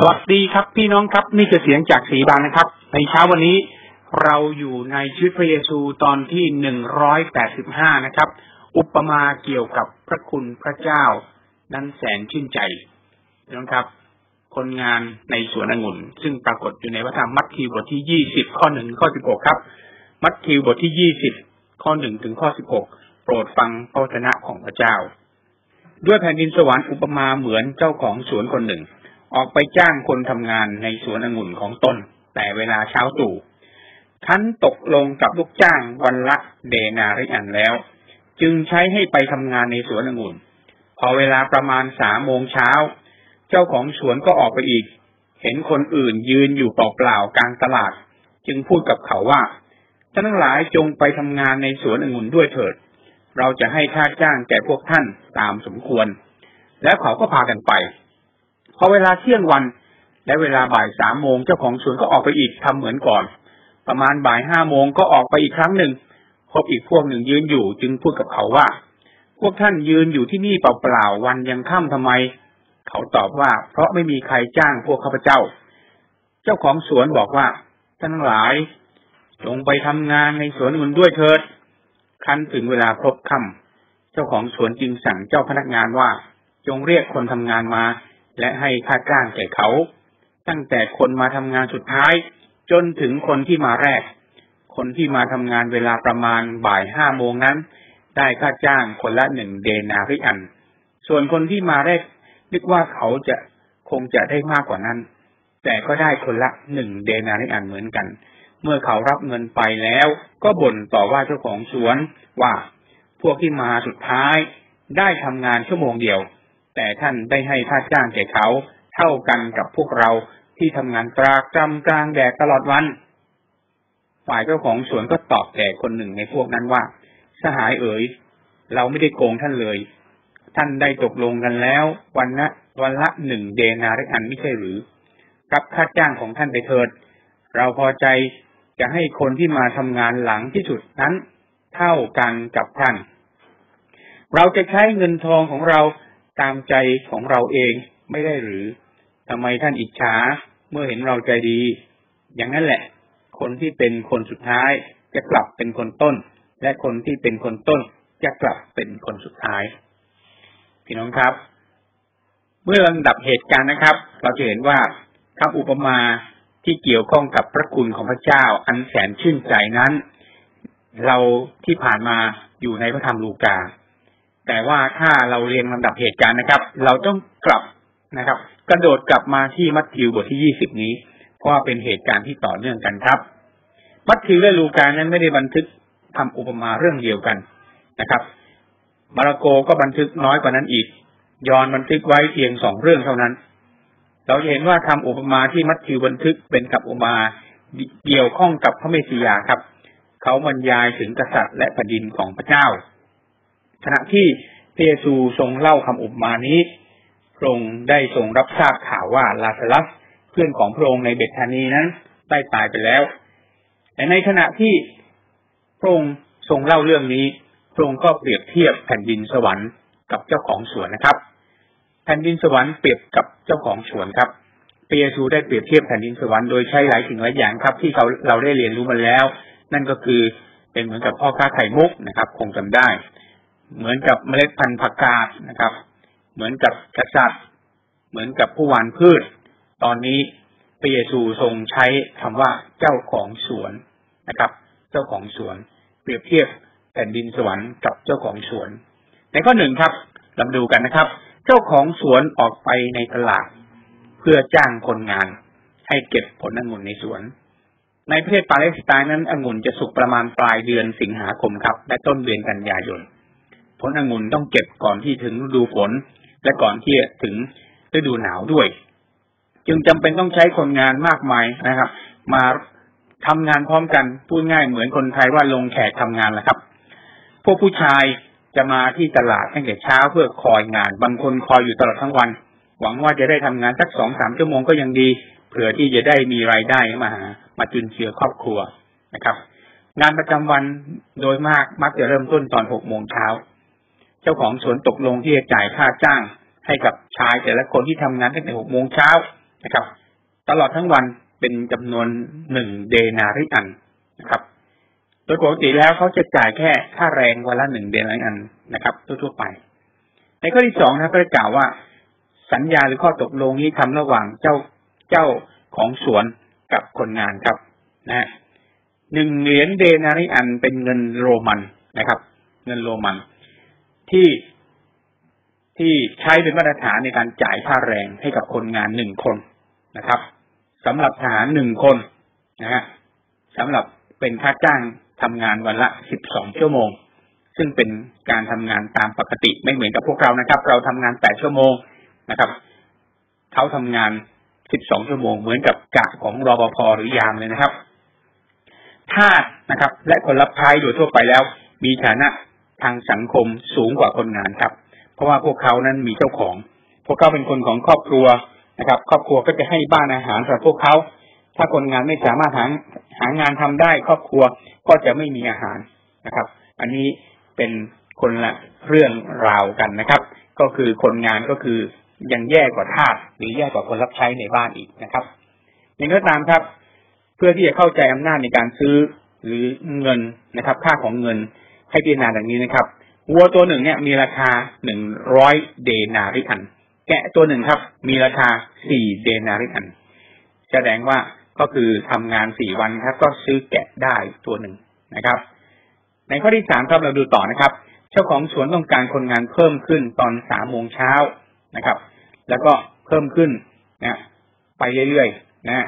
สวัสดีครับพี่น้องครับ นี่คือเสียงจากสีบานนะครับ ในเช้าวันนี้เราอยู่ในชีวิตพระเยซูตอนที่หนึ่งร้อยแปดสิบห้านะครับ อุปมาเกี่ยวกับพระคุณพระเจ้า นั้นแสนชื่นใจพี่น้องครับ คนงานในสวนองุ่น ซึ่งปรากฏอยู่ในพระธรรมมัทธิวบทที่ยี่สิบข้อหนึ่งข้อสิบหกครับ มัทธิวบทที่ยี่สิบข้อหนึ่งถึงข้อสิบหกโปรดฟังพระวจนะของพระเจ้า ด้วยแผ่นดินสวรรค์อุปมาเหมือนเจ้าของสวนคนหนึ่ง ออกไปจ้างคนทำงานในสวนองุ่นของตน แต่เวลาเช้าตู่ท่านตกลงกับลูกจ้างวันละเดนาริอันแล้ว จึงใช้ให้ไปทำงานในสวนองุ่น พอเวลาประมาณสามโมงเช้า เจ้าของสวนก็ออกไปอีก เห็นคนอื่นยืนอยู่เปล่าๆกลางตลาด จึงพูดกับเขาว่าท่านทั้งหลายจงไปทำงานในสวนองุ่นด้วยเถิด เราจะให้ค่าจ้างแก่พวกท่านตามสมควร แล้วเขาก็พากันไป พอเวลาเที่ยงวัน และเวลาบ่ายสามโมงเจ้าของสวนก็ออกไปอีกทำเหมือนก่อน ประมาณบ่ายห้าโมงก็ออกไปอีกครั้งหนึ่งพบอีกพวกหนึ่งยืนอยู่จึงพูดกับเขาว่า พวกท่านยืนอยู่ที่นี่เปล่าๆวันยังค่ำทำไม เขาตอบว่า เพราะไม่มีใครจ้างพวกข้าพเจ้า เจ้าของสวนบอกว่าท่านทั้งหลายจงไปทำงานในสวนอื่นด้วยเถิดคันถึงเวลาครบค่ำเจ้าของสวนจึงสั่งเจ้าพนักงานว่า จงเรียกคนทำงานมา และให้ค่าจ้างแก่เขา ตั้งแต่คนมาทำงานสุดท้าย จนถึงคนที่มาแรก คนที่มาทำงานเวลาประมาณบ่ายห้าโมงนั้น ได้ค่าจ้างคนละหนึ่งเดนาริอัน ส่วนคนที่มาแรก นึกว่าเขาจะคงจะได้มากกว่านั้น แต่ก็ได้คนละหนึ่งเดนาริอันเหมือนกัน เมื่อเขารับเงินไปแล้ว ก็บ่นต่อว่าเจ้าของสวนว่า พวกที่มาสุดท้ายได้ทำงานชั่วโมงเดียว แต่ท่านได้ให้ค่าจ้างแก่เขา เท่ากันกับพวกเราที่ทำงานตรากตรำกลางแดดตลอดวัน ฝ่ายเจ้าของสวนก็ตอบแก่คนหนึ่งในพวกนั้นว่า สหายเอ๋ย เราไม่ได้โกงท่านเลย ท่านได้ตกลงกันแล้ว วันละวันละหนึ่งเดนาริอันไม่ใช่หรือรับค่าจ้างของท่านไปเถิด เราพอใจจะให้คนที่มาทำงานหลังที่สุดนั้น เท่ากันกับท่าน เราจะใช้เงินทองของเรา ตามใจของเราเองไม่ได้หรือทำไมท่านอิจฉาเมื่อเห็นเราใจดี อย่างนั้นแหละ คนที่เป็นคนสุดท้ายจะกลับเป็นคนต้น และคนที่เป็นคนต้นจะกลับเป็นคนสุดท้าย พี่น้องครับ เมื่อลำดับเหตุการณ์นะครับ เราจะเห็นว่าคำอุปมาที่เกี่ยวข้องกับพระคุณของพระเจ้าอันแสนชื่นใจนั้น เราที่ผ่านมาอยู่ในพระธรรมลูกา แต่ว่าถ้าเราเรียงลำดับเหตุการณ์นะครับ เราต้องกลับนะครับ กระโดดกลับมาที่มัทธิวบทที่ยี่สิบนี้ เพราะว่าเป็นเหตุการณ์ที่ต่อเนื่องกันครับ มัทธิวและลูกานั้นไม่ได้บันทึกทำอุปมาเรื่องเดียวกันนะครับ มาระโกก็บันทึกน้อยกว่านั้นอีก ยอนบันทึกไว้เพียงสองเรื่องเท่านั้น เราจะเห็นว่าทำอุปมาที่มัทธิวบันทึกเป็นกับอุปมาเกี่ยวข้องกับพระเมสสิยาครับ เขาบรรยายถึงกษัตริย์และแผ่นดินของพระเจ้า ขณะที่พระเยซูทรงเล่าคำอุปมานี้พระองค์ได้ทรงรับทราบข่าวว่าลาซารัสเพื่อนของพระองค์ในเบธานีนั้นได้ตายไปแล้ว แต่ในขณะที่พระองค์ทรงเล่าเรื่องนี้ พระองค์ก็เปรียบเทียบแผ่นดินสวรรค์กับเจ้าของสวนนะครับ แผ่นดินสวรรค์เปรียบกับเจ้าของสวนครับพระเยซูได้เปรียบเทียบแผ่นดินสวรรค์โดยใช้หลายสิ่งหลายอย่างครับ ที่เราเราได้เรียนรู้มาแล้ว นั่นก็คือเป็นเหมือนกับพ่อค้าไข่มุกนะครับ คงจำได้ เหมือนกับเมล็ดพันธุ์ผักกาดนะครับ เหมือนกับกษัตริย์ เหมือนกับผู้หวานพืช ตอนนี้พระเยซูทรงใช้คำว่าเจ้าของสวนนะครับ เจ้าของสวน เปรียบเทียบแผ่นดินสวรรค์กับเจ้าของสวน ในข้อหนึ่งครับลำดูกันนะครับ เจ้าของสวนออกไปในตลาด เพื่อจ้างคนงาน ให้เก็บผลองุ่นในสวน ในประเทศปาเลสไตน์นั้นองุ่นจะสุกประมาณปลายเดือนสิงหาคมครับ และต้นเดือนกันยายน ผลองุ่นต้องเก็บก่อนที่ถึงฤดูฝน และก่อนที่จะถึงฤดูหนาวด้วย จึงจำเป็นต้องใช้คนงานมากมายนะครับ มาทำงานพร้อมกันพูดง่ายเหมือนคนไทยว่าลงแขกทำงานแหละครับ พวกผู้ชายจะมาที่ตลาดตั้งแต่เช้าเพื่อคอยงาน บางคนคอยอยู่ตลอดทั้งวัน หวังว่าจะได้ทำงานสักสองสามชั่วโมงก็ยังดีเผื่อที่จะได้มีรายได้มาหามาจุนเจือครอบครัวนะครับ งานประจำวันโดยมากมักจะเริ่มต้นตอนหกโมงเช้า จ้าของสวนตกลงที่จะจ่ายค่าจ้างให้กับชายแต่ละคนที่ทำงานตั้งแต่หกโมงเช้านะครับ ตลอดทั้งวันเป็นจำนวนหนึ่งเดนาริอันนะครับ โดยปกติแล้วเขาจะจ่ายแค่ค่าแรงวันละหนึ่งเดนาริอันนะครับทั่วๆไป ในข้อที่สองนะก็ได้กล่าวว่า สัญญาหรือข้อตกลงนี้ทำระหว่างเจ้าเจ้าของสวนกับคนงานครับนะหนึ่งเหรียญเดนาริอันเป็นเงินโรมันนะครับ เงินโรมัน ที่ที่ใช้เป็นมาตรฐานในการจ่ายค่าแรงให้กับคนงานหนึ่งคนนะครับสำหรับทหารหนึ่งคนนะฮะสำหรับเป็นค่าจ้างทำงานวันละสิบสองชั่วโมง ซึ่งเป็นการทำงานตามปกติไม่เหมือนกับพวกเรานะครับ เราทำงานแปดชั่วโมงนะครับเขาทำงานสิบสองชั่วโมงเหมือนกับกะของรปภหรือยามเลยนะครับทาสนะครับ และคนรับใช้โดยทั่วไปแล้ว มีฐานะ ทางสังคมสูงกว่าคนงานครับ เพราะว่าพวกเขานั้นมีเจ้าของ พวกเขาเป็นคนของครอบครัวนะครับ ครอบครัวก็จะให้บ้านอาหารสำหรับพวกเขา ถ้าคนงานไม่สามารถหาหางานทำได้ ครอบครัวก็จะไม่มีอาหารนะครับ อันนี้เป็นคนละเรื่องราวกันนะครับ ก็คือคนงานก็คือยังแย่กว่าทาสหรือแย่กว่าคนรับใช้ในบ้านอีกนะครับอย่างก็ตามครับ เพื่อที่จะเข้าใจอำนาจในการซื้อหรือเงินนะครับ ค่าของเงิน ให้พิจารณาดังนี้นะครับวัวตัวหนึ่งเนี่ยมีราคาหนึ่งร้อยเดนาริอัน แกะตัวหนึ่งครับ มีราคาสี่เดนาริอัน แสดงว่าก็คือทำงานสี่วันครับ ก็ซื้อแกะได้ตัวหนึ่งนะครับ ในข้อที่สามครับเราดูต่อนะครับ เจ้าของสวนต้องการคนงานเพิ่มขึ้นตอนสามโมงเช้านะครับ แล้วก็เพิ่มขึ้นนะไปเรื่อยๆนะ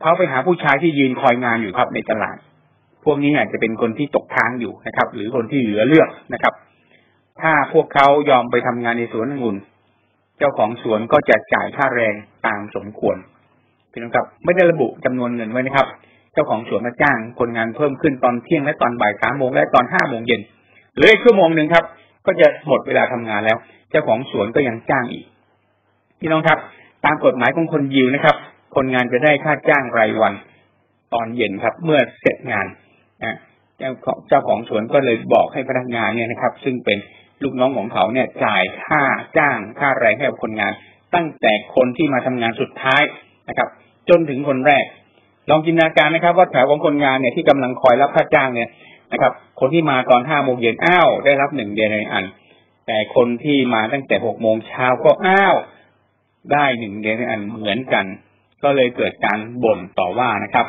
เขาไปหาผู้ชายที่ยืนคอยงานอยู่ครับในตลาด พวกนี้อาจจะเป็นคนที่ตกค้างอยู่นะครับ หรือคนที่เหลือเลือกนะครับ ถ้าพวกเขายอมไปทำงานในสวนองุ่น เจ้าของสวนก็จะจ่ายค่าแรงตามสมควรพี่น้องครับ ไม่ได้ระบุจำนวนเงินไว้นะครับ เจ้าของสวนมาจ้างคนงานเพิ่มขึ้นตอนเที่ยงและตอนบ่ายสามโมงและตอนห้าโมงเย็นเหลืออีกชั่วโมงหนึ่งครับ ก็จะหมดเวลาทำงานแล้ว เจ้าของสวนก็ยังจ้างอีกพี่น้องครับ ตามกฎหมายของคนยิวนะครับ คนงานจะได้ค่าจ้างรายวัน ตอนเย็นครับ เมื่อเสร็จงาน นะเจ้าของเจ้าของสวนก็เลยบอกให้พนักงานเนี่ยนะครับ ซึ่งเป็นลูกน้องของเขาเนี่ยจ่ายค่าจ้างค่าแรงให้กับคนงาน ตั้งแต่คนที่มาทำงานสุดท้ายนะครับ จนถึงคนแรก ลองจินตนาการนะครับ ว่าแถวของคนงานเนี่ยที่กำลังคอยรับค่าจ้างเนี่ยนะครับ คนที่มาตอนห้าโมงเย็นอ้าวได้รับหนึ่งเดือนในอัน แต่คนที่มาตั้งแต่หกโมงเช้าก็อ้าวได้หนึ่งเดือนในอันเหมือนกัน ก็เลยเกิดการบ่นต่อว่านะครับ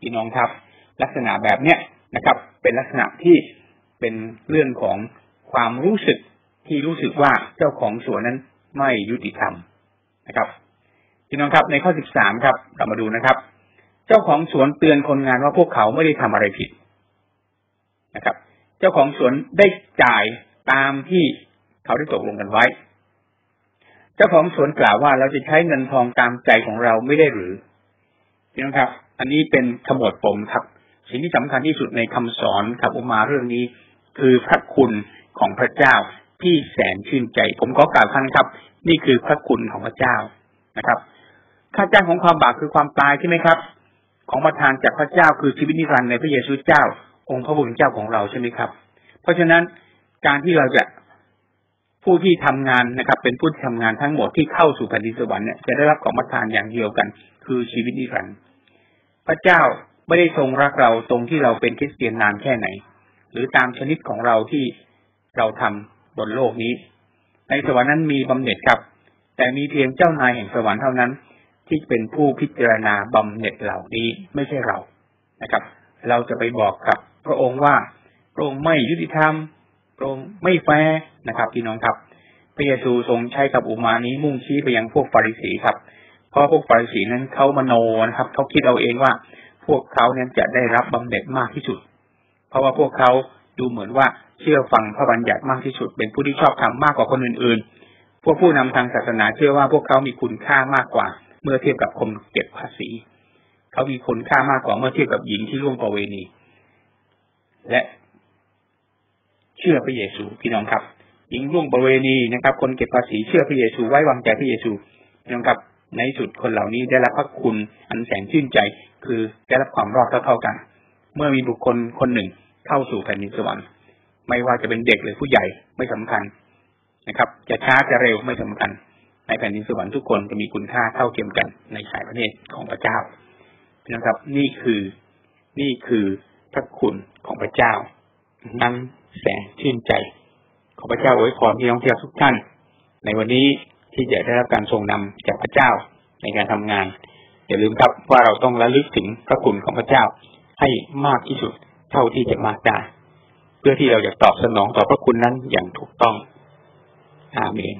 พี่น้องครับ ลักษณะแบบเนี้ยนะครับ เป็นลักษณะที่เป็นเรื่องของความรู้สึกที่รู้สึกว่าเจ้าของสวนนั้นไม่ยุติธรรมนะครับพี่น้องครับในข้อสิบสามครับ เรามาดูนะครับ เจ้าของสวนเตือนคนงานว่าพวกเขาไม่ได้ทำอะไรผิดนะครับ เจ้าของสวนได้จ่ายตามที่เขาได้ตกลงกันไว้ เจ้าของสวนกล่าวว่าเราจะใช้เงินทองตามใจของเราไม่ได้หรือพี่น้องครับ อันนี้เป็นขมวดปมครับ สิ่งที่สำคัญที่สุดในคำสอนขับอุมาเรื่องนี้ คือพระคุณของพระเจ้าที่แสนชื่นใจ ผมขอกล่าวครั้งครับ นี่คือพระคุณของพระเจ้านะครับ ค่าจ้างของความบาปคือความตายใช่ไหมครับ ของประทานจากพระเจ้าคือชีวิตนิรันดร์ในพระเยซูเจ้า องค์พระผู้เจ้าของเราใช่ไหมครับ เพราะฉะนั้นการที่เราจะผู้ที่ทำงานนะครับ เป็นผู้ที่ทำงานทั้งหมดที่เข้าสู่แผ่นดินสวรรค์เนี่ยจะได้รับของประทานอย่างเดียวกัน คือชีวิตนิรันดร์พระเจ้า ไม่ได้ทรงรักเราตรงที่เราเป็นคริสเตียนนานแค่ไหน หรือตามชนิดของเราที่เราทำบนโลกนี้ ในสวรรค์นั้นมีบำเหน็จครับ แต่มีเพียงเจ้านายแห่งสวรรค์เท่านั้น ที่เป็นผู้พิจารณาบำเหน็จเหล่านี้ไม่ใช่เรานะครับ เราจะไปบอกกับพระองค์ว่าพระองค์ไม่ยุติธรรมพระองค์ไม่แฟร์นะครับพี่น้องครับพระเยซูทรงใช้กับอุมานี้มุ่งชี้ไปยังพวกฟาริสีครับ เพราะพวกฟาริสีนั้นเขามโนนะครับเขาคิดเอาเองว่า พวกเขาเนี่ยจะได้รับบำเหน็จมากที่สุด เพราะว่าพวกเขาดูเหมือนว่าเชื่อฟังพระบัญญัติมากที่สุด เป็นผู้ที่ชอบธรรมมากกว่าคนอื่นๆ พวกผู้นำทางศาสนาเชื่อว่าพวกเขามีคุณค่ามากกว่า เมื่อเทียบกับคนเก็บภาษี เขามีคุณค่ามากกว่าเมื่อเทียบกับหญิงที่ร่วงประเวณี และเชื่อพระเยซูพี่น้องครับ หญิงร่วงประเวณีนะครับ คนเก็บภาษีเชื่อพระเยซูไว้วางใจพระเยซูพี่น้องครับ ในสุดคนเหล่านี้ได้รับพระคุณอันแสนชื่นใจ คือได้รับความรอดเท่าๆกัน เมื่อมีบุคคลคนหนึ่งเข้าสู่แผ่นดินสวรรค์ไม่ว่าจะเป็นเด็กหรือผู้ใหญ่ไม่สำคัญนะครับ จะช้าจะเร็วไม่สำคัญ ในแผ่นดินสวรรค์ทุกคนจะมีคุณค่าเท่าเทียมกันในสายพระเนตรของพระเจ้านะครับ นี่คือนี่คือพระคุณของพระเจ้านั้นแสนชื่นใจ ขอพระเจ้าอวยพรพี่น้องที่รักทุกท่าน ในวันนี้ ที่จะได้รับการทรงนำจากพระเจ้าในการทำงาน อย่าลืมครับว่าเราต้องระลึกถึงพระคุณของพระเจ้าให้มากที่สุดเท่าที่จะมากได้ เพื่อที่เราจะตอบสนองต่อพระคุณนั้นอย่างถูกต้อง อาเมน